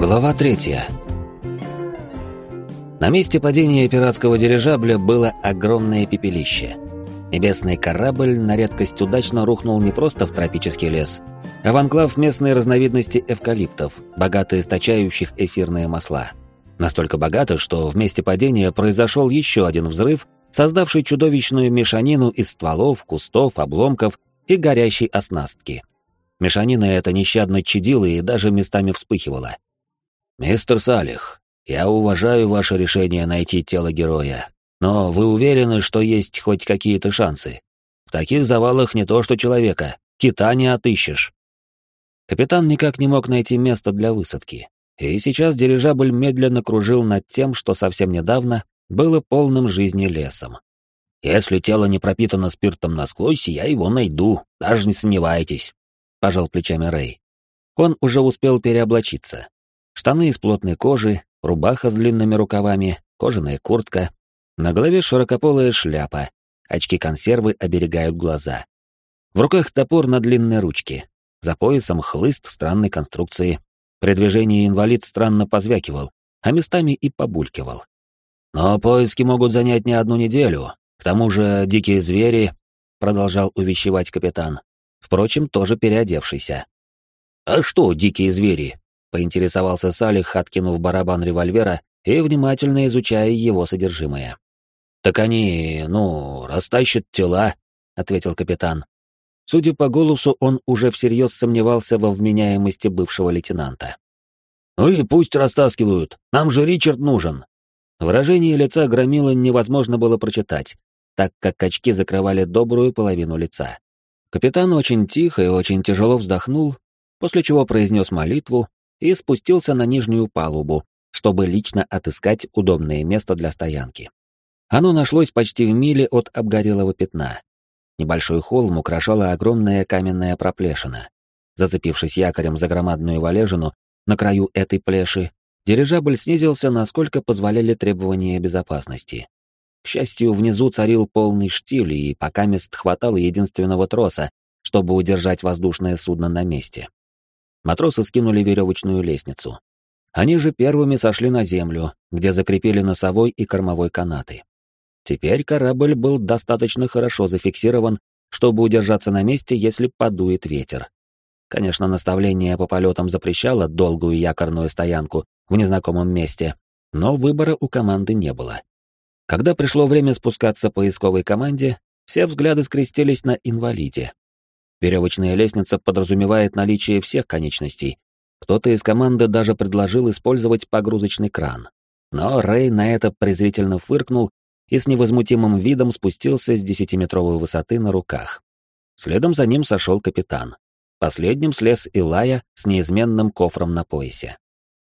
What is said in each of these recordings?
Глава третья. На месте падения пиратского дирижабля было огромное пепелище. Небесный корабль на редкость удачно рухнул не просто в тропический лес, а в анклав местной разновидности эвкалиптов, богато источающих эфирные масла. Настолько богато, что в месте падения произошел еще один взрыв, создавший чудовищную мешанину из стволов, кустов, обломков и горящей оснастки. Мешанина эта нещадно чадила и даже местами вспыхивала. «Мистер Салих, я уважаю ваше решение найти тело героя, но вы уверены, что есть хоть какие-то шансы? В таких завалах не то что человека, кита не отыщешь». Капитан никак не мог найти место для высадки, и сейчас дирижабль медленно кружил над тем, что совсем недавно было полным жизни лесом. «Если тело не пропитано спиртом насквозь, я его найду, даже не сомневайтесь», — пожал плечами Рэй. Он уже успел переоблачиться, Штаны из плотной кожи, рубаха с длинными рукавами, кожаная куртка. На голове широкополая шляпа, очки-консервы оберегают глаза. В руках топор на длинной ручке, за поясом хлыст странной конструкции. При движении инвалид странно позвякивал, а местами и побулькивал. «Но поиски могут занять не одну неделю. К тому же дикие звери...» — продолжал увещевать капитан. Впрочем, тоже переодевшийся. «А что дикие звери? Поинтересовался Салих, откинув барабан револьвера и внимательно изучая его содержимое. «Так они, ну, растащат тела», — ответил капитан. Судя по голосу, он уже всерьез сомневался во вменяемости бывшего лейтенанта. «Ну и пусть растаскивают, нам же Ричард нужен». Выражение лица громила невозможно было прочитать, так как очки закрывали добрую половину лица. Капитан очень тихо и очень тяжело вздохнул, после чего произнес молитву и спустился на нижнюю палубу, чтобы лично отыскать удобное место для стоянки. Оно нашлось почти в миле от обгорелого пятна. Небольшой холм украшала огромная каменная проплешина. Зацепившись якорем за громадную валежину на краю этой плеши, дирижабль снизился, насколько позволяли требования безопасности. К счастью, внизу царил полный штиль, и пока мест хватало единственного троса, чтобы удержать воздушное судно на месте. Матросы скинули веревочную лестницу. Они же первыми сошли на землю, где закрепили носовой и кормовой канаты. Теперь корабль был достаточно хорошо зафиксирован, чтобы удержаться на месте, если подует ветер. Конечно, наставление по полетам запрещало долгую якорную стоянку в незнакомом месте, но выбора у команды не было. Когда пришло время спускаться поисковой команде, все взгляды скрестились на инвалиде, Веревочная лестница подразумевает наличие всех конечностей. Кто-то из команды даже предложил использовать погрузочный кран. Но Рэй на это презрительно фыркнул и с невозмутимым видом спустился с десятиметровой высоты на руках. Следом за ним сошел капитан. Последним слез Илая с неизменным кофром на поясе.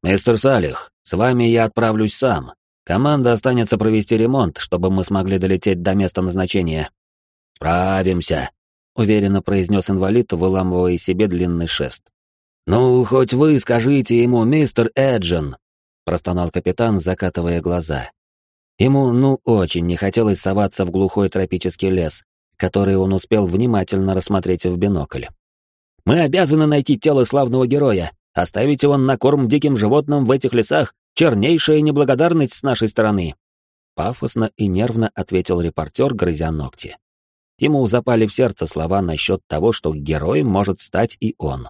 «Мистер Салих, с вами я отправлюсь сам. Команда останется провести ремонт, чтобы мы смогли долететь до места назначения». «Справимся», — уверенно произнес инвалид, выламывая себе длинный шест. «Ну, хоть вы скажите ему, мистер Эджин!» — простонал капитан, закатывая глаза. Ему, ну, очень не хотелось соваться в глухой тропический лес, который он успел внимательно рассмотреть в бинокль. «Мы обязаны найти тело славного героя. Оставить его на корм диким животным в этих лесах — чернейшая неблагодарность с нашей стороны!» Пафосно и нервно ответил репортер, грызя ногти. Ему запали в сердце слова насчет того, что героем может стать и он.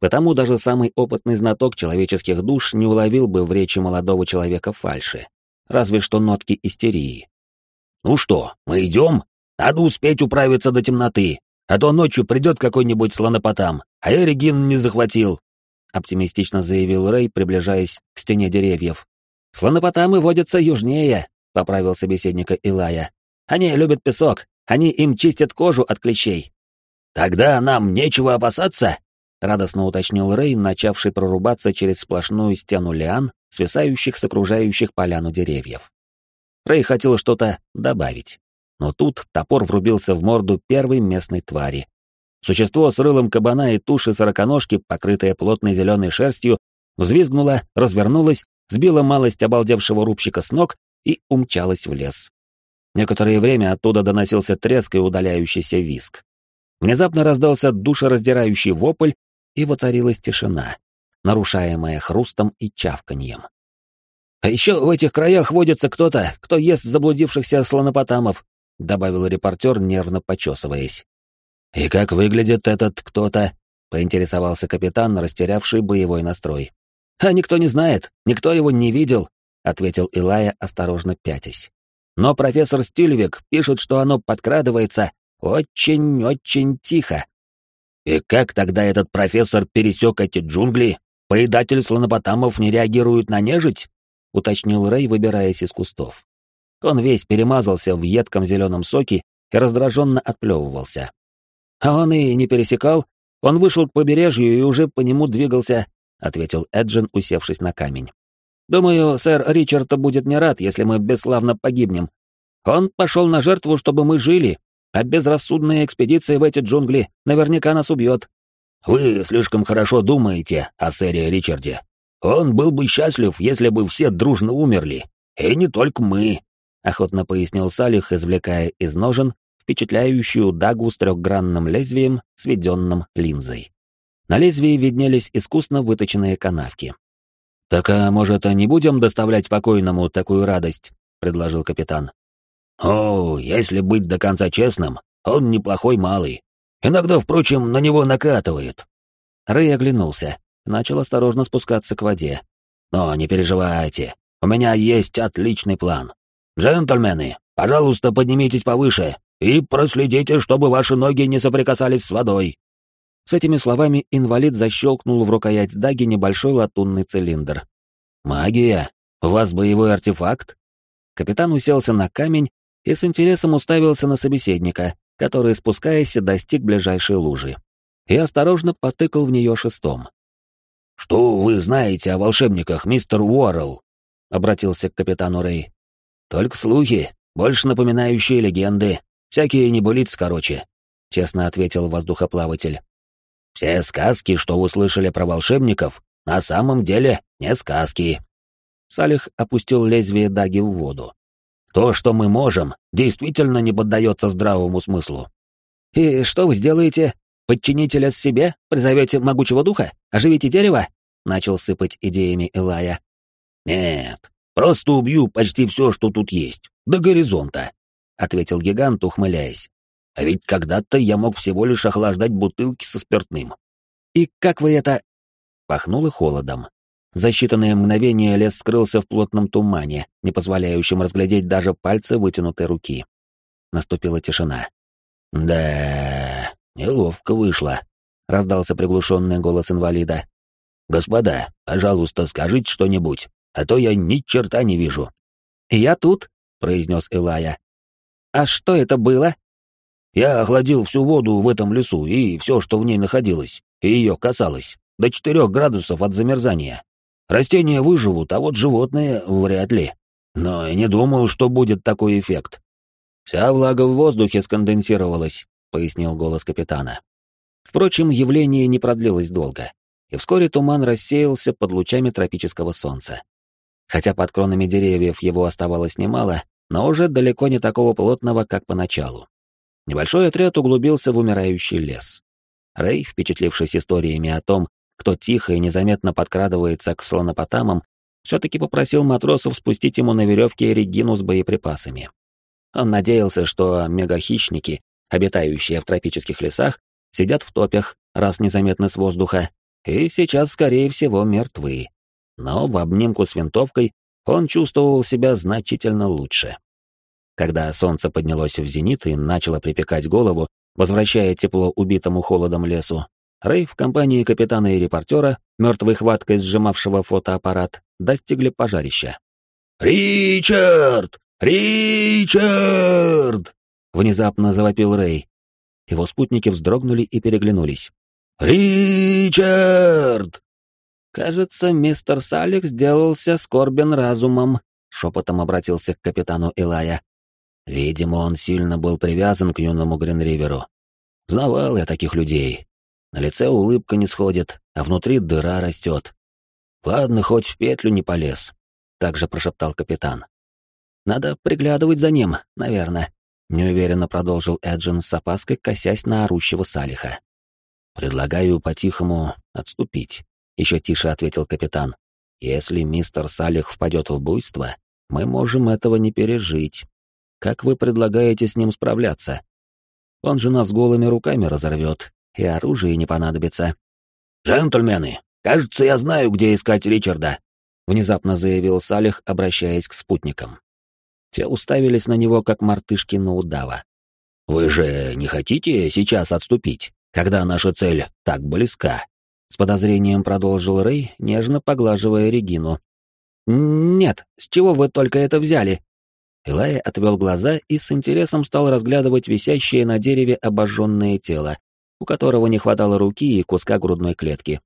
Потому даже самый опытный знаток человеческих душ не уловил бы в речи молодого человека фальши, разве что нотки истерии. «Ну что, мы идем? Надо успеть управиться до темноты, а то ночью придет какой-нибудь слонопотам, а я Регину не захватил», — оптимистично заявил Рэй, приближаясь к стене деревьев. «Слонопотамы водятся южнее», — поправил собеседника Илая. «Они любят песок, они им чистят кожу от клещей. Тогда нам нечего опасаться, радостно уточнил Рэй, начавший прорубаться через сплошную стену лиан, свисающих с окружающих поляну деревьев. Рэй хотел что-то добавить, но тут топор врубился в морду первой местной твари. Существо с рылом кабана и туши сороконожки, покрытое плотной зеленой шерстью, взвизгнуло, развернулось, сбило малость обалдевшего рубщика с ног и умчалось в лес. Некоторое время оттуда доносился треск и удаляющийся виск. Внезапно раздался душераздирающий вопль, и воцарилась тишина. нарушаемое хрустом и чавканьем. «А еще в этих краях водится кто-то, кто ест заблудившихся слонопотамов», добавил репортер, нервно почесываясь. «И как выглядит этот кто-то?» — поинтересовался капитан, растерявший боевой настрой. «А никто не знает, никто его не видел», — ответил Илая, осторожно пятясь. «Но профессор Стильвик пишет, что оно подкрадывается очень-очень тихо». «И как тогда этот профессор пересек эти джунгли? Поедатель слонопотамов не реагирует на нежить?» — уточнил Рэй, выбираясь из кустов. Он весь перемазался в едком зеленом соке и раздраженно отплевывался. А он и не пересекал, он вышел к побережью и уже по нему двигался, ответил Эджин, усевшись на камень. Думаю, сэр Ричард будет не рад, если мы бесславно погибнем. Он пошел на жертву, чтобы мы жили, а безрассудная экспедиция в эти джунгли наверняка нас убьет. Вы слишком хорошо думаете о сэре Ричарде. Он был бы счастлив, если бы все дружно умерли. И не только мы, — охотно пояснил Салих, извлекая из ножен впечатляющую дагу с трехгранным лезвием, сведенным линзой. На лезвии виднелись искусно выточенные канавки. «Так, а может, не будем доставлять покойному такую радость?» — предложил капитан. «О, если быть до конца честным, он неплохой малый. Иногда, впрочем, на него накатывает». Рэй оглянулся, начал осторожно спускаться к воде. «Но не переживайте, у меня есть отличный план. Джентльмены, пожалуйста, поднимитесь повыше и проследите, чтобы ваши ноги не соприкасались с водой». С этими словами инвалид защелкнул в рукоять даги небольшой латунный цилиндр. «Магия? У вас боевой артефакт?» Капитан уселся на камень и с интересом уставился на собеседника, который, спускаясь, достиг ближайшей лужи, и осторожно потыкал в нее шестом. «Что вы знаете о волшебниках, мистер Уоррелл?» — обратился к капитану Рэй. «Только слухи, больше напоминающие легенды, всякие небылицы, короче», — честно ответил воздухоплаватель. «Все сказки, что вы слышали про волшебников, на самом деле не сказки». Салих опустил лезвие даги в воду. «То, что мы можем, действительно не поддается здравому смыслу». «И что вы сделаете? Подчинителя с себе? Призовете могучего духа? Оживите дерево?» — начал сыпать идеями Илая. «Нет, просто убью почти все, что тут есть, до горизонта», — ответил гигант, ухмыляясь. «А ведь когда-то я мог всего лишь охлаждать бутылки со спиртным». «И как вы это...» Пахнуло холодом. За считанные мгновения лес скрылся в плотном тумане, не позволяющем разглядеть даже пальцы вытянутой руки. Наступила тишина. «Да, неловко вышло», — раздался приглушенный голос инвалида. «Господа, пожалуйста, скажите что-нибудь, а то я ни черта не вижу». «Я тут», — произнес Элая. «А что это было?» «Я охладил всю воду в этом лесу и все, что в ней находилось, и ее касалось, до четырех градусов от замерзания. Растения выживут, а вот животные вряд ли. Но и не думал, что будет такой эффект. Вся влага в воздухе сконденсировалась, пояснил голос капитана. Впрочем, явление не продлилось долго, и вскоре туман рассеялся под лучами тропического солнца. Хотя под кронами деревьев его оставалось немало, но уже далеко не такого плотного, как поначалу. Небольшой отряд углубился в умирающий лес. Рэй, впечатлившись историями о том, кто тихо и незаметно подкрадывается к слонопотамам, все-таки попросил матросов спустить ему на веревке Регину с боеприпасами. Он надеялся, что мегахищники, обитающие в тропических лесах, сидят в топях, раз незаметно с воздуха, и сейчас, скорее всего, мертвы. Но в обнимку с винтовкой он чувствовал себя значительно лучше. Когда солнце поднялось в зенит и начало припекать голову, возвращая тепло убитому холодом лесу, Рэй в компании капитана и репортера, мертвой хваткой сжимавшего фотоаппарат, достигли пожарища. «Ричард! Ричард!» — внезапно завопил Рэй. Его спутники вздрогнули и переглянулись. «Ричард!» «Кажется, мистер Салих сделался скорбен разумом», — шепотом обратился к капитану Илая. Видимо, он сильно был привязан к юному Гринриверу. Знавал я таких людей, на лице улыбка не сходит, а внутри дыра растет. Ладно, хоть в петлю не полез, также прошептал капитан. Надо приглядывать за ним, наверное, неуверенно продолжил Эджин с опаской, косясь на орущего Салиха. Предлагаю по-тихому отступить еще тише ответил капитан. Если мистер Салих впадет в буйство, мы можем этого не пережить. Как вы предлагаете с ним справляться? Он же нас голыми руками разорвет, и оружие не понадобится. «Джентльмены, кажется, я знаю, где искать Ричарда», — внезапно заявил Салих, обращаясь к спутникам. Те уставились на него, как мартышки на удава. «Вы же не хотите сейчас отступить, когда наша цель так близка?» С подозрением продолжил Рэй, нежно поглаживая Регину. «Нет, с чего вы только это взяли?» Илая отвел глаза и с интересом стал разглядывать висящее на дереве обожженное тело, у которого не хватало руки и куска грудной клетки.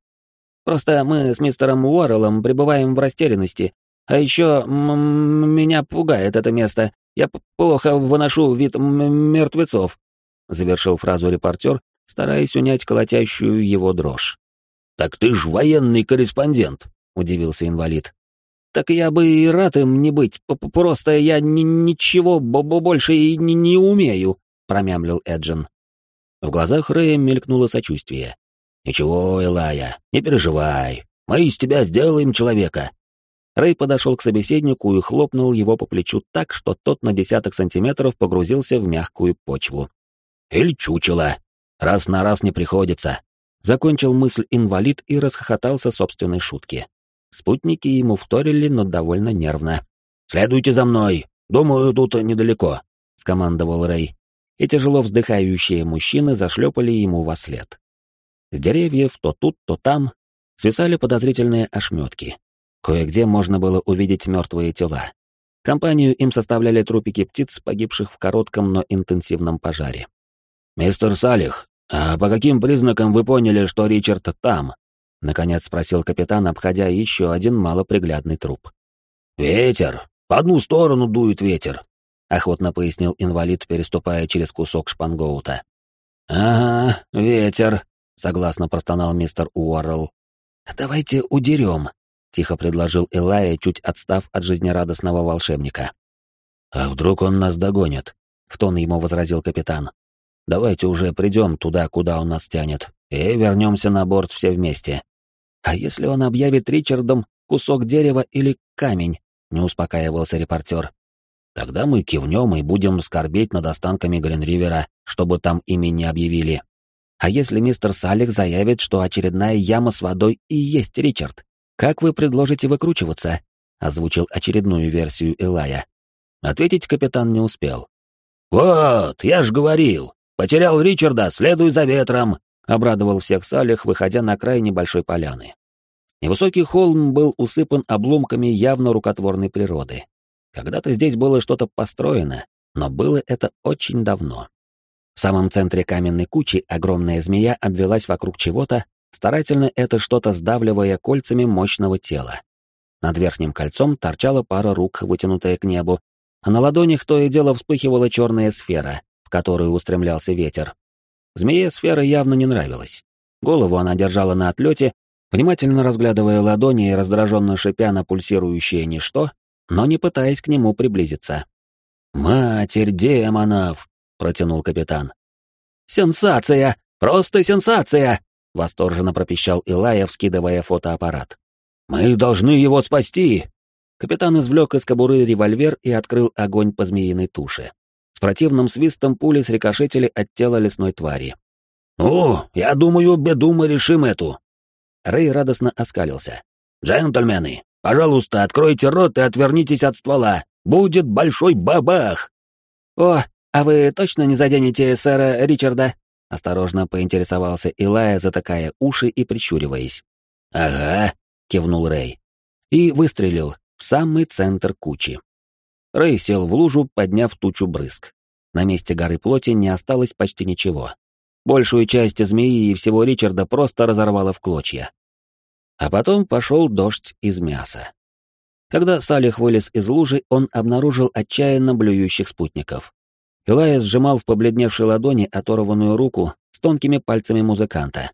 «Просто мы с мистером Уорреллом пребываем в растерянности, а еще меня пугает это место. Я плохо выношу вид мертвецов», — завершил фразу репортер, стараясь унять колотящую его дрожь. «Так ты ж военный корреспондент», — удивился инвалид. «Так я бы и рад им не быть, просто я ничего больше и не, не умею», — промямлил Эджин. В глазах Рэя мелькнуло сочувствие. «Ничего, Элая, не переживай, мы из тебя сделаем человека». Рэй подошел к собеседнику и хлопнул его по плечу так, что тот на десяток сантиметров погрузился в мягкую почву. «Или чучело. Раз на раз не приходится. Закончил мысль инвалид и расхохотался собственной шутке. Спутники ему вторили, но довольно нервно. «Следуйте за мной! Думаю, тут недалеко», — скомандовал Рэй. И тяжело вздыхающие мужчины зашлепали ему во след. С деревьев то тут, то там свисали подозрительные ошметки. Кое-где можно было увидеть мертвые тела. Компанию им составляли трупики птиц, погибших в коротком, но интенсивном пожаре. «Мистер Салих, «А по каким признакам вы поняли, что Ричард там?» — наконец спросил капитан, обходя еще один малоприглядный труп. «Ветер! По одну сторону дует ветер!» — охотно пояснил инвалид, переступая через кусок шпангоута. «Ага, ветер», — согласно простонал мистер Уоррелл. «Давайте удерем», — тихо предложил Элая, чуть отстав от жизнерадостного волшебника. «А вдруг он нас догонит?» — в тон ему возразил капитан. Давайте уже придем туда, куда он нас тянет, и вернемся на борт все вместе. А если он объявит Ричардом кусок дерева или камень? Не успокаивался репортер. Тогда мы кивнем и будем скорбеть над останками Гринривера, чтобы там ими не объявили. А если мистер Салих заявит, что очередная яма с водой и есть Ричард? Как вы предложите выкручиваться? Озвучил очередную версию Элая. Ответить капитан не успел. «Вот, я ж говорил, Потерял Ричарда, следуй за ветром!» — обрадовал всех Салих, выходя на край небольшой поляны. Невысокий холм был усыпан обломками явно рукотворной природы. Когда-то здесь было что-то построено, но было это очень давно. В самом центре каменной кучи огромная змея обвелась вокруг чего-то, старательно это что-то сдавливая кольцами мощного тела. Над верхним кольцом торчала пара рук, вытянутая к небу, а на ладонях то и дело вспыхивала черная сфера, которую устремлялся ветер. Змее сфера явно не нравилась. Голову она держала на отлете, внимательно разглядывая ладони и раздраженно шипя на пульсирующее ничто, но не пытаясь к нему приблизиться. «Матерь демонов!» — протянул капитан. «Сенсация! Просто сенсация!» — восторженно пропищал Илая, вскидывая фотоаппарат. «Мы должны его спасти!» Капитан извлек из кобуры револьвер и открыл огонь по змеиной туше. С противным свистом пули срикошетили от тела лесной твари. «Ну, я думаю, беду мы решим эту». Рэй радостно оскалился. «Джентльмены, пожалуйста, откройте рот и отвернитесь от ствола. Будет большой бабах!» «О, а вы точно не заденете сэра Ричарда?» — осторожно поинтересовался Илая, затыкая уши и прищуриваясь. «Ага», — кивнул Рэй. И выстрелил в самый центр кучи. Рэй сел в лужу, подняв тучу брызг. На месте горы плоти не осталось почти ничего. Большую часть змеи и всего Ричарда просто разорвало в клочья. А потом пошел дождь из мяса. Когда Салих вылез из лужи, он обнаружил отчаянно блюющих спутников. Илая сжимал в побледневшей ладони оторванную руку с тонкими пальцами музыканта.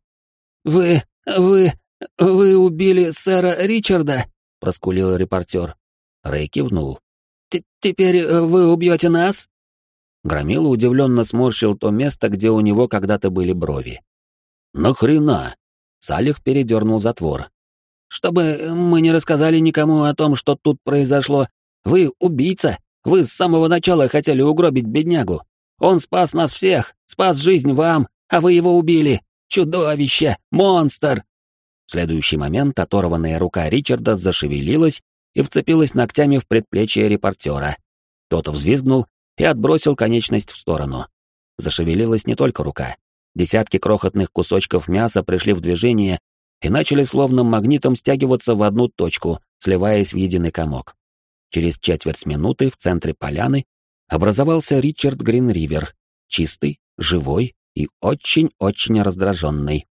«Вы... вы... вы убили сэра Ричарда?» — проскулил репортер. Рэй кивнул. «Теперь э, вы убьете нас?» Громила удивленно сморщил то место, где у него когда-то были брови. «Нахрена?» Салих передернул затвор. чтобы мы не рассказали никому о том, что тут произошло. Вы убийца. Вы с самого начала хотели угробить беднягу. Он спас нас всех, спас жизнь вам, а вы его убили. Чудовище! Монстр!» В следующий момент оторванная рука Ричарда зашевелилась и вцепилась ногтями в предплечье репортера. Тот взвизгнул и отбросил конечность в сторону. Зашевелилась не только рука. Десятки крохотных кусочков мяса пришли в движение и начали словно магнитом стягиваться в одну точку, сливаясь в единый комок. Через четверть минуты в центре поляны образовался Ричард Гринривер, чистый, живой и очень-очень раздраженный.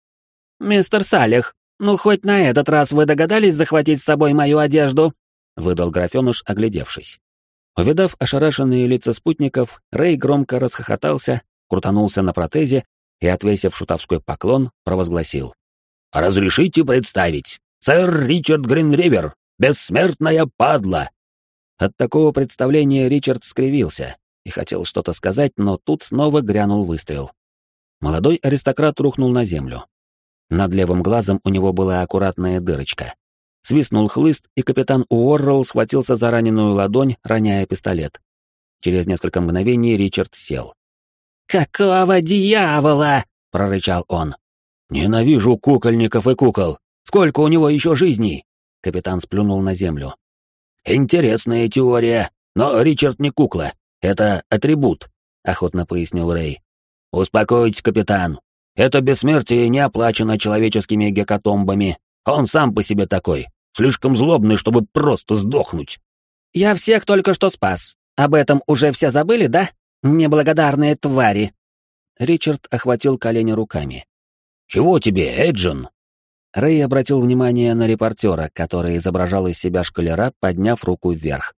«Мистер Салих, ну хоть на этот раз вы догадались захватить с собой мою одежду?» — выдал графёныш, оглядевшись. Увидав ошарашенные лица спутников, Рэй громко расхохотался, крутанулся на протезе и, отвесив шутовской поклон, провозгласил. «Разрешите представить, сэр Ричард Гринривер, бессмертная падла!» От такого представления Ричард скривился и хотел что-то сказать, но тут снова грянул выстрел. Молодой аристократ рухнул на землю. Над левым глазом у него была аккуратная дырочка. Свистнул хлыст, и капитан Уоррелл схватился за раненую ладонь, роняя пистолет. Через несколько мгновений Ричард сел. «Какого дьявола?» — прорычал он. «Ненавижу кукольников и кукол. Сколько у него еще жизней?» Капитан сплюнул на землю. «Интересная теория, но Ричард не кукла. Это атрибут», — охотно пояснил Рэй. «Успокойтесь, капитан. Это бессмертие не оплачено человеческими гекатомбами. Он сам по себе такой, слишком злобный, чтобы просто сдохнуть». «Я всех только что спас. Об этом уже все забыли, да? Неблагодарные твари!» Ричард охватил колени руками. «Чего тебе, Эджин?» Рэй обратил внимание на репортера, который изображал из себя шкалера, подняв руку вверх.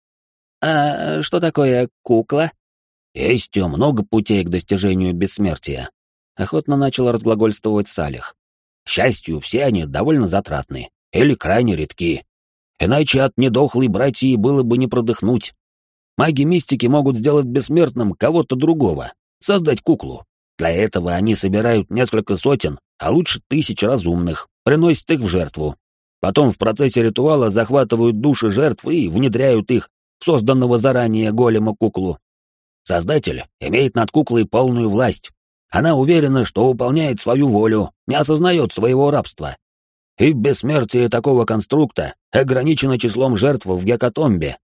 «А что такое кукла?» «Есть много путей к достижению бессмертия», — охотно начал разглагольствовать Салих. «К счастью, все они довольно затратны или крайне редки. Иначе от недохлой братьи было бы не продыхнуть. Маги-мистики могут сделать бессмертным кого-то другого, создать куклу. Для этого они собирают несколько сотен, а лучше тысяч разумных, приносят их в жертву. Потом в процессе ритуала захватывают души жертв и внедряют их в созданного заранее голема куклу. Создатель имеет над куклой полную власть. Она уверена, что выполняет свою волю, не осознает своего рабства. И бессмертие такого конструкта ограничено числом жертв в гекатомбе.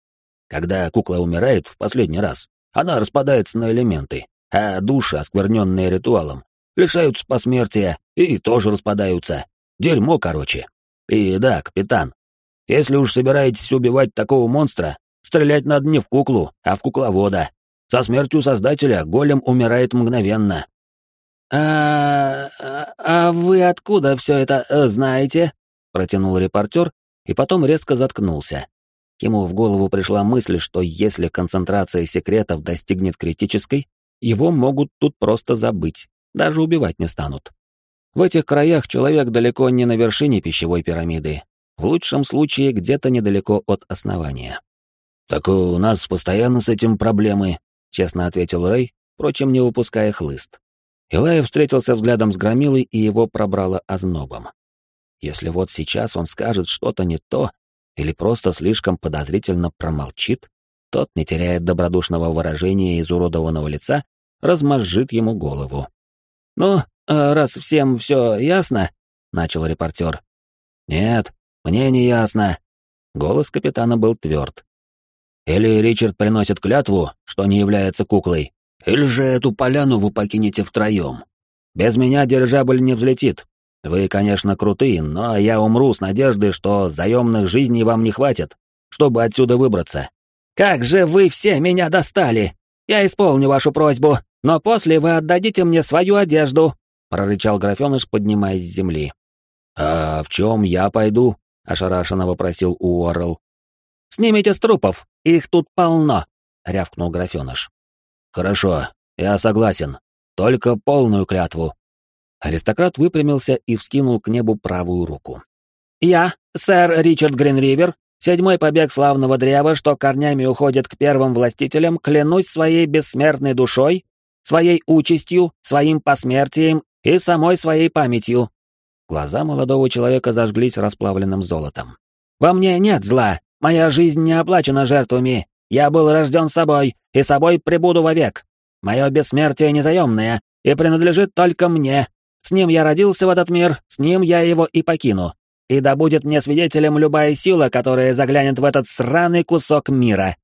Когда кукла умирает в последний раз, она распадается на элементы, а души, оскверненные ритуалом, лишаются посмертия и тоже распадаются. Дерьмо, короче. И да, капитан, если уж собираетесь убивать такого монстра, стрелять надо не в куклу, а в кукловода. Со смертью Создателя голем умирает мгновенно. «А, а, а вы откуда все это э, знаете?» — протянул репортер и потом резко заткнулся. Ему в голову пришла мысль, что если концентрация секретов достигнет критической, его могут тут просто забыть, даже убивать не станут. В этих краях человек далеко не на вершине пищевой пирамиды, в лучшем случае где-то недалеко от основания. «Так у нас постоянно с этим проблемы», — честно ответил Рэй, впрочем, не выпуская хлыст. Илая встретился взглядом с Громилой, и его пробрало ознобом. Если вот сейчас он скажет что-то не то или просто слишком подозрительно промолчит, тот, не теряя добродушного выражения изуродованного лица, размозжит ему голову. «Ну, а раз всем все ясно», — начал репортер. «Нет, мне не ясно». Голос капитана был тверд. Или Ричард приносит клятву, что не является куклой, или же эту поляну вы покинете втроем. Без меня дирижабль не взлетит. Вы, конечно, крутые, но я умру с надеждой, что заемных жизней вам не хватит, чтобы отсюда выбраться. Как же вы все меня достали! Я исполню вашу просьбу, но после вы отдадите мне свою одежду, прорычал графеныш, поднимаясь с земли. А в чем я пойду? ошарашенно вопросил Уоррел. Снимите с трупов, их тут полно, рявкнул графеныш. Хорошо, я согласен. Только полную клятву. Аристократ выпрямился и вскинул к небу правую руку. Я, сэр Ричард Гринривер, седьмой побег славного древа, что корнями уходит к первым властителям, клянусь своей бессмертной душой, своей участью, своим посмертием и самой своей памятью. Глаза молодого человека зажглись расплавленным золотом. «Во мне нет зла. Моя жизнь не оплачена жертвами. Я был рожден собой, и собой пребуду вовек. Мое бессмертие незаемное и принадлежит только мне. С ним я родился в этот мир, с ним я его и покину. И да будет мне свидетелем любая сила, которая заглянет в этот сраный кусок мира.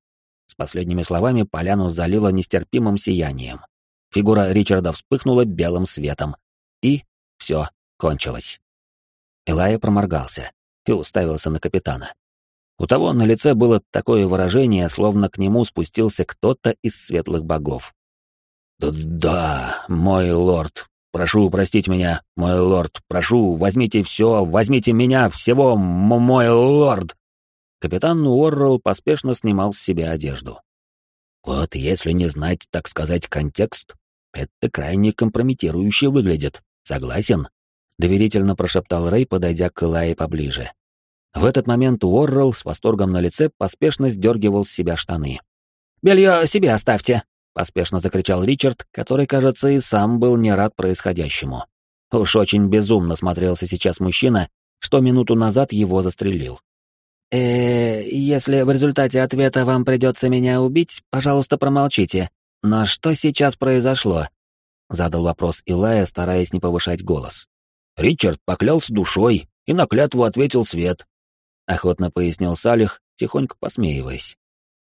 С последними словами поляну залило нестерпимым сиянием. Фигура Ричарда вспыхнула белым светом. И все кончилось. Элая проморгался и уставился на капитана. У того на лице было такое выражение, словно к нему спустился кто-то из светлых богов. «Да, мой лорд, прошу простить меня, мой лорд, прошу, возьмите все, возьмите меня, всего, мой лорд!» Капитан Уоррелл поспешно снимал с себя одежду. «Вот если не знать, так сказать, контекст, это крайне компрометирующе выглядит. Согласен?» — доверительно прошептал Рэй, подойдя к Элае поближе. В этот момент Уоррелл с восторгом на лице поспешно сдергивал с себя штаны. «Белье себе оставьте!» — поспешно закричал Ричард, который, кажется, и сам был не рад происходящему. Уж очень безумно смотрелся сейчас мужчина, что минуту назад его застрелил э если в результате ответа вам придется меня убить, пожалуйста, промолчите. Но что сейчас произошло?» Задал вопрос Илая, стараясь не повышать голос. «Ричард поклялся душой, и на клятву ответил Свет», — охотно пояснил Салих, тихонько посмеиваясь.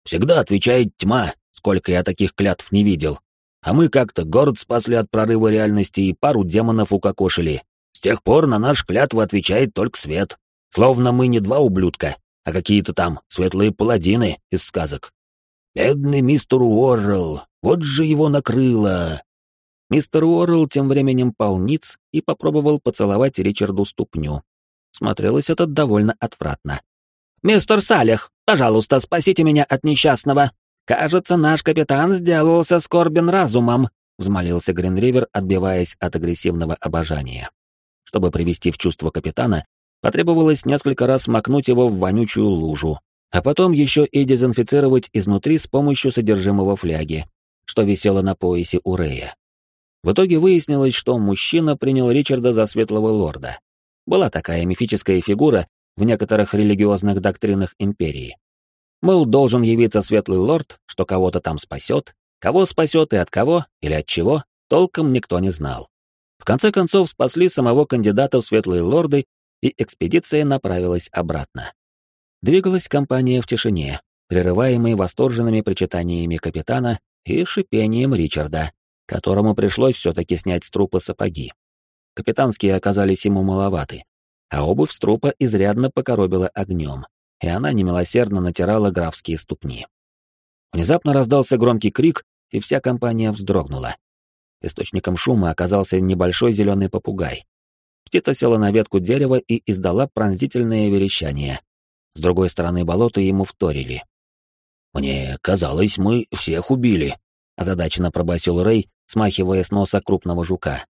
«Всегда отвечает тьма, сколько я таких клятв не видел. А мы как-то город спасли от прорыва реальности и пару демонов укокошили. С тех пор на наш клятву отвечает только Свет. Словно мы не два ублюдка, а какие-то там светлые паладины из сказок. Бедный мистер Уоррелл, вот же его накрыло. Мистер Уоррелл тем временем полниц и попробовал поцеловать Ричарду ступню. Смотрелось это довольно отвратно. «Мистер Салех, пожалуйста, спасите меня от несчастного. Кажется, наш капитан сделался скорбен разумом», — взмолился Гринривер, отбиваясь от агрессивного обожания. Чтобы привести в чувство капитана, Потребовалось несколько раз макнуть его в вонючую лужу, а потом еще и дезинфицировать изнутри с помощью содержимого фляги, что висело на поясе у Рея. В итоге выяснилось, что мужчина принял Ричарда за светлого лорда. Была такая мифическая фигура в некоторых религиозных доктринах империи. Мол, должен явиться светлый лорд, что кого-то там спасет, кого спасет и от кого или от чего, толком никто не знал. В конце концов, спасли самого кандидата в светлые лорды и экспедиция направилась обратно. Двигалась компания в тишине, прерываемой восторженными причитаниями капитана и шипением Ричарда, которому пришлось все-таки снять с трупа сапоги. Капитанские оказались ему маловаты, а обувь с трупа изрядно покоробила огнем, и она немилосердно натирала графские ступни. Внезапно раздался громкий крик, и вся компания вздрогнула. Источником шума оказался небольшой зеленый попугай, Птица села на ветку дерева и издала пронзительное верещание. С другой стороны болота ему вторили. «Мне казалось, мы всех убили», — озадаченно пробасил Рэй, смахивая с носа крупного жука.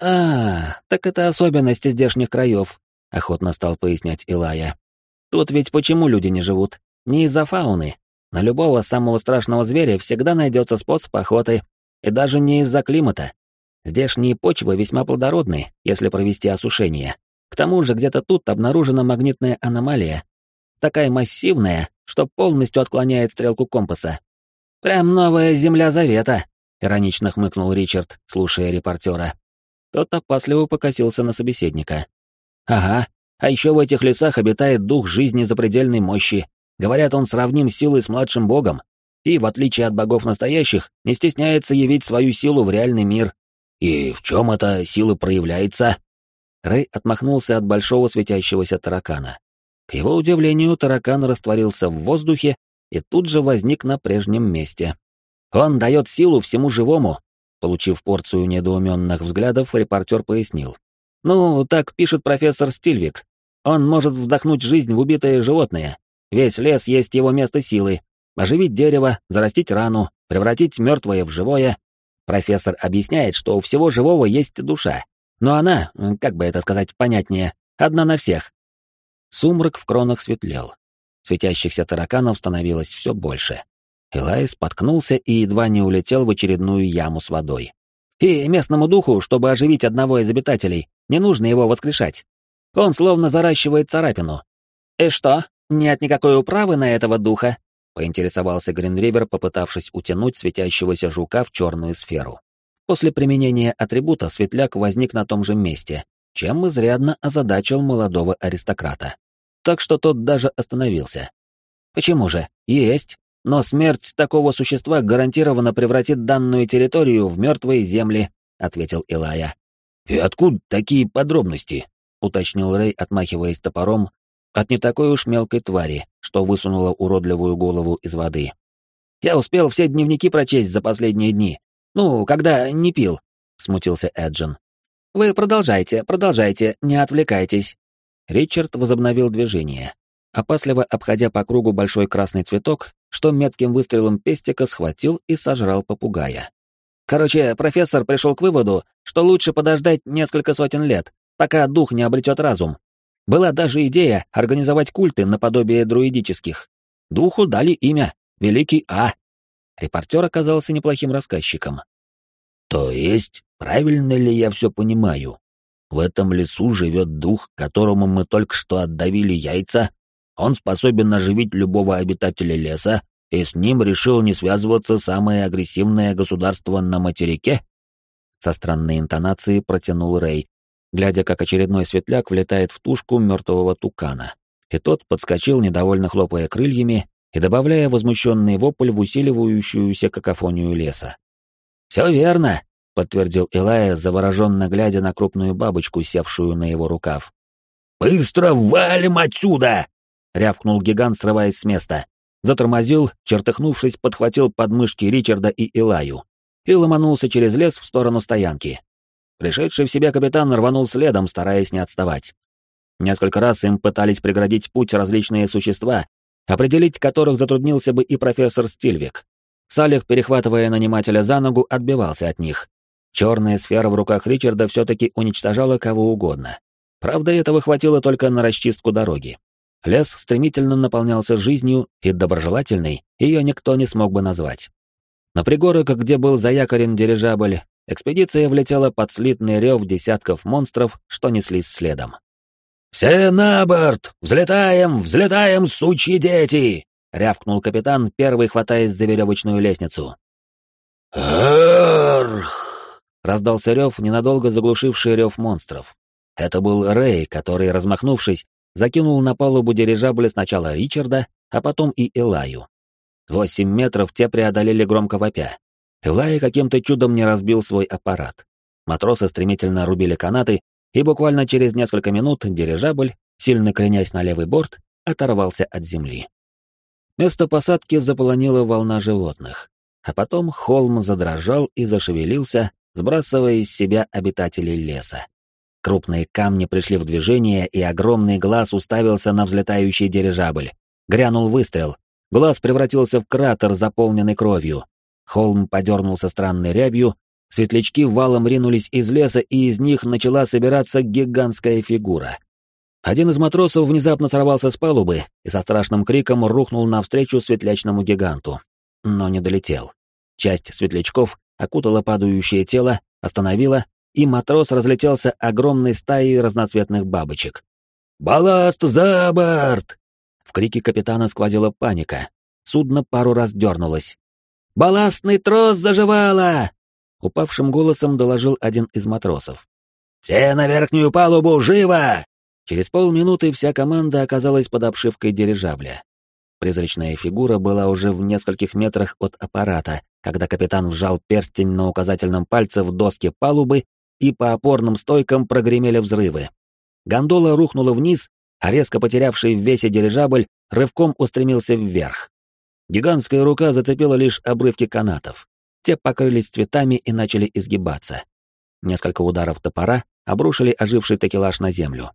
«А, так это особенности здешних краев», — охотно стал пояснять Илая. «Тут ведь почему люди не живут? Не из-за фауны. На любого самого страшного зверя всегда найдется способ охоты, и даже не из-за климата. Здешние почвы весьма плодородны, если провести осушение. К тому же где-то тут обнаружена магнитная аномалия. Такая массивная, что полностью отклоняет стрелку компаса. «Прям новая земля завета», — иронично хмыкнул Ричард, слушая репортера. Тот опасливо покосился на собеседника. «Ага, а еще в этих лесах обитает дух жизни запредельной мощи. Говорят, он сравним силой с младшим богом. И, в отличие от богов настоящих, не стесняется явить свою силу в реальный мир, «И в чем эта сила проявляется?» Рэй отмахнулся от большого светящегося таракана. К его удивлению, таракан растворился в воздухе и тут же возник на прежнем месте. «Он дает силу всему живому», — получив порцию недоуменных взглядов, репортер пояснил. «Ну, так пишет профессор Стильвик. Он может вдохнуть жизнь в убитое животное. Весь лес есть его место силы. Оживить дерево, зарастить рану, превратить мертвое в живое, Профессор объясняет, что у всего живого есть душа, но она, как бы это сказать понятнее, одна на всех. Сумрак в кронах светлел. Светящихся тараканов становилось все больше. Элай споткнулся и едва не улетел в очередную яму с водой. И местному духу, чтобы оживить одного из обитателей, не нужно его воскрешать. Он словно заращивает царапину. «И что, нет никакой управы на этого духа?» — поинтересовался Гринривер, попытавшись утянуть светящегося жука в черную сферу. После применения атрибута светляк возник на том же месте, чем изрядно озадачил молодого аристократа. Так что тот даже остановился. «Почему же? Есть. Но смерть такого существа гарантированно превратит данную территорию в мертвые земли», — ответил Илая. «И откуда такие подробности?» — уточнил Рэй, отмахиваясь топором от не такой уж мелкой твари, что высунула уродливую голову из воды. «Я успел все дневники прочесть за последние дни. Ну, когда не пил», — смутился Эджин. «Вы продолжайте, продолжайте, не отвлекайтесь». Ричард возобновил движение, опасливо обходя по кругу большой красный цветок, что метким выстрелом пестика схватил и сожрал попугая. Короче, профессор пришел к выводу, что лучше подождать несколько сотен лет, пока дух не обретет разум. Была даже идея организовать культы наподобие друидических. Духу дали имя — Великий А. Репортер оказался неплохим рассказчиком. То есть, правильно ли я все понимаю? В этом лесу живет дух, которому мы только что отдавили яйца. Он способен оживить любого обитателя леса и с ним решил не связываться самое агрессивное государство на материке? Со странной интонацией протянул Рэй, глядя, как очередной светляк влетает в тушку мертвого тукана. И тот подскочил, недовольно хлопая крыльями и добавляя возмущенный вопль в усиливающуюся какофонию леса. «Все верно», — подтвердил Илая, завороженно глядя на крупную бабочку, севшую на его рукав. «Быстро валим отсюда!» — рявкнул гигант, срываясь с места затормозил, чертыхнувшись, подхватил подмышки Ричарда и Илаю и ломанулся через лес в сторону стоянки. Пришедший в себя капитан рванул следом, стараясь не отставать. Несколько раз им пытались преградить путь различные существа, определить которых затруднился бы и профессор Стильвик. Салих, перехватывая нанимателя за ногу, отбивался от них. Черная сфера в руках Ричарда все-таки уничтожала кого угодно. Правда, этого хватило только на расчистку дороги. Лес стремительно наполнялся жизнью, и доброжелательной ее никто не смог бы назвать. На пригорок, где был заякорен дирижабль, экспедиция влетела под слитный рев десятков монстров, что неслись следом. «Все на борт! Взлетаем, взлетаем, сучьи дети!» — рявкнул капитан, первый хватаясь за веревочную лестницу. «Арх!» — раздался рев, ненадолго заглушивший рев монстров. Это был Рэй, который, размахнувшись, закинул на палубу дирижабля сначала Ричарда, а потом и Элаю. Восемь метров те преодолели громко вопя. Элай каким-то чудом не разбил свой аппарат. Матросы стремительно рубили канаты, и буквально через несколько минут дирижабль, сильно кренясь на левый борт, оторвался от земли. Место посадки заполонила волна животных, а потом холм задрожал и зашевелился, сбрасывая из себя обитателей леса. Крупные камни пришли в движение, и огромный глаз уставился на взлетающий дирижабль. Грянул выстрел. Глаз превратился в кратер, заполненный кровью. Холм подернулся странной рябью, светлячки валом ринулись из леса, и из них начала собираться гигантская фигура. Один из матросов внезапно сорвался с палубы и со страшным криком рухнул навстречу светлячному гиганту. Но не долетел. Часть светлячков окутала падающее тело, остановила и матрос разлетелся огромной стаей разноцветных бабочек. «Балласт за борт!» В крике капитана сквозила паника. Судно пару раз дернулось. «Балластный трос заживало!» Упавшим голосом доложил один из матросов. «Все на верхнюю палубу, живо!» Через полминуты вся команда оказалась под обшивкой дирижабля. Призрачная фигура была уже в нескольких метрах от аппарата, когда капитан вжал перстень на указательном пальце в доске палубы и по опорным стойкам прогремели взрывы. Гондола рухнула вниз, а резко потерявший в весе дирижабль рывком устремился вверх. Гигантская рука зацепила лишь обрывки канатов. Те покрылись цветами и начали изгибаться. Несколько ударов топора обрушили оживший такелаж на землю.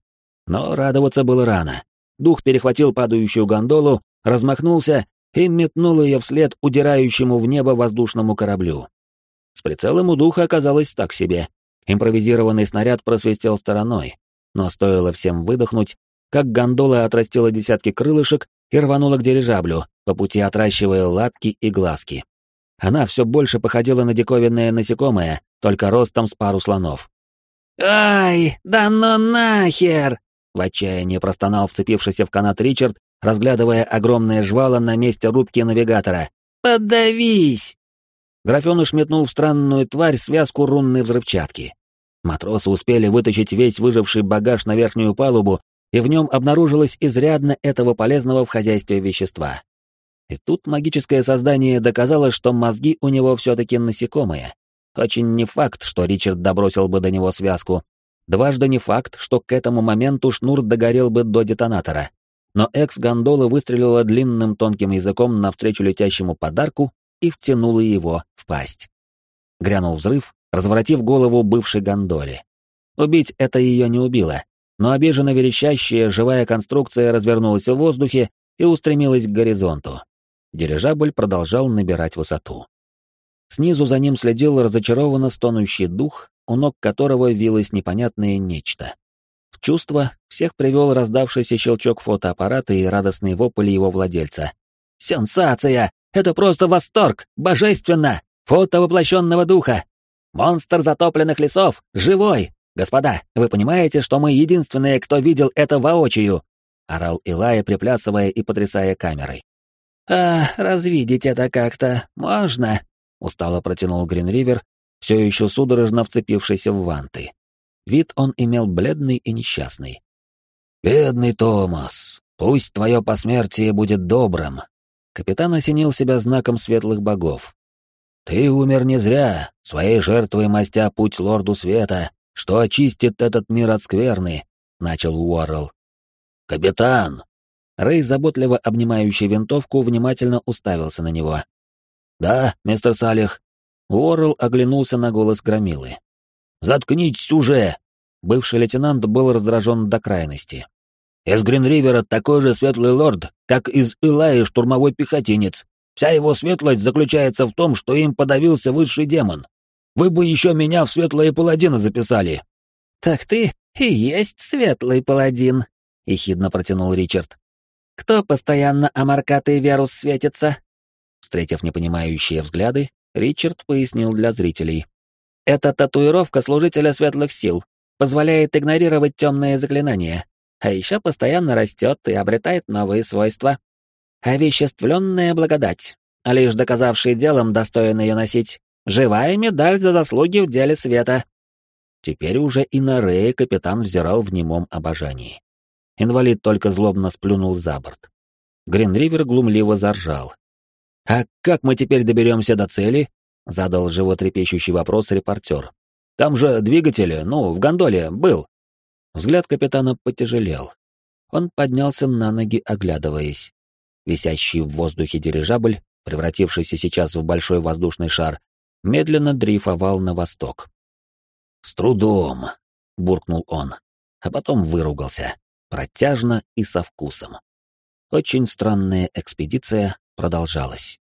Но радоваться было рано. Дух перехватил падающую гондолу, размахнулся и метнул ее вслед удирающему в небо воздушному кораблю. С прицелом у духа оказалось так себе. Импровизированный снаряд просвистел стороной, но стоило всем выдохнуть, как гондола отрастила десятки крылышек и рванула к дирижаблю, по пути отращивая лапки и глазки. Она все больше походила на диковинное насекомое, только ростом с пару слонов. «Ай, да ну нахер!» — в отчаянии простонал вцепившийся в канат Ричард, разглядывая огромное жвало на месте рубки навигатора. «Подавись!» Графёныш метнул в странную тварь связку рунной взрывчатки. Матросы успели вытащить весь выживший багаж на верхнюю палубу, и в нем обнаружилось изрядно этого полезного в хозяйстве вещества. И тут магическое создание доказало, что мозги у него все-таки насекомые. Очень не факт, что Ричард добросил бы до него связку. Дважды не факт, что к этому моменту шнур догорел бы до детонатора. Но экс-гондола выстрелила длинным тонким языком навстречу летящему подарку и втянула его в пасть. Грянул взрыв, разворотив голову бывшей гондоле. Убить это ее не убило, но обиженно верещащая живая конструкция развернулась в воздухе и устремилась к горизонту. Дирижабль продолжал набирать высоту. Снизу за ним следил разочарованно стонущий дух, у ног которого вилось непонятное нечто. В чувство всех привел раздавшийся щелчок фотоаппарата и радостный вопль его владельца. «Сенсация! Это просто восторг! Божественно! Фото воплощенного духа! Монстр затопленных лесов! Живой! Господа, вы понимаете, что мы единственные, кто видел это воочию?» — орал Илая, приплясывая и потрясая камерой. «А, развидеть это как-то можно?» устало протянул Гринривер, все еще судорожно вцепившийся в ванты. Вид он имел бледный и несчастный. «Бедный Томас, пусть твое посмертие будет добрым!» Капитан осенил себя знаком светлых богов. «Ты умер не зря, своей жертвой мастя путь лорду света, что очистит этот мир от скверны», — начал Уоррелл. «Капитан!» Рэй, заботливо обнимающий винтовку, внимательно уставился на него. «Да, мистер Салих». Уоррелл оглянулся на голос Громилы. «Заткнитесь уже!» Бывший лейтенант был раздражен до крайности. «Из Гринривера такой же светлый лорд, как из Илаи штурмовой пехотинец. Вся его светлость заключается в том, что им подавился высший демон. Вы бы еще меня в светлые паладины записали». «Так ты и есть светлый паладин», — ехидно протянул Ричард. «Кто постоянно о Маркаты Верус светится?» Встретив непонимающие взгляды, Ричард пояснил для зрителей. «Это татуировка служителя светлых сил, позволяет игнорировать темные заклинания, а еще постоянно растет и обретает новые свойства. Овеществленная благодать, а лишь доказавший делом достоин ее носить, живая медаль за заслуги в деле света». Теперь уже и на Рея капитан взирал в немом обожании. Инвалид только злобно сплюнул за борт. Гринривер глумливо заржал, «А как мы теперь доберемся до цели?» — задал животрепещущий вопрос репортер. «Там же двигатель, ну, в гондоле, был». Взгляд капитана потяжелел. Он поднялся на ноги, оглядываясь. Висящий в воздухе дирижабль, превратившийся сейчас в большой воздушный шар, медленно дрейфовал на восток. «С трудом», — буркнул он, а потом выругался, протяжно и со вкусом. Очень странная экспедиция продолжалась.